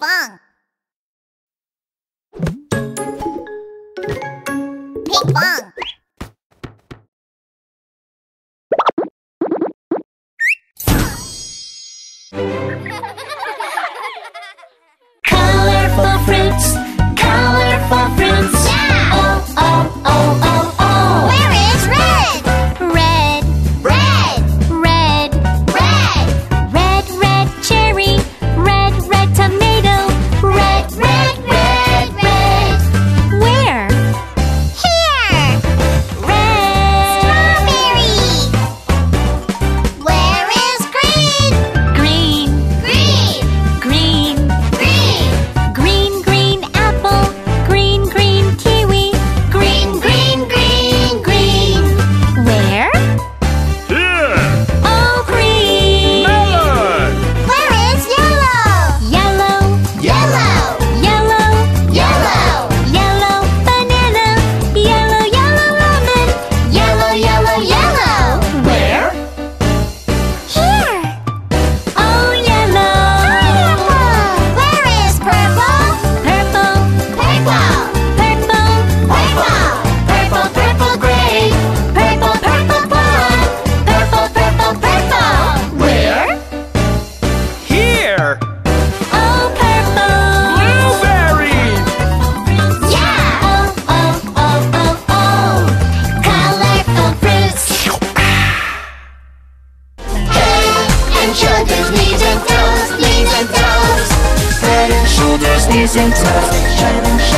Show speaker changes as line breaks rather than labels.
Vàng. Knees and toes,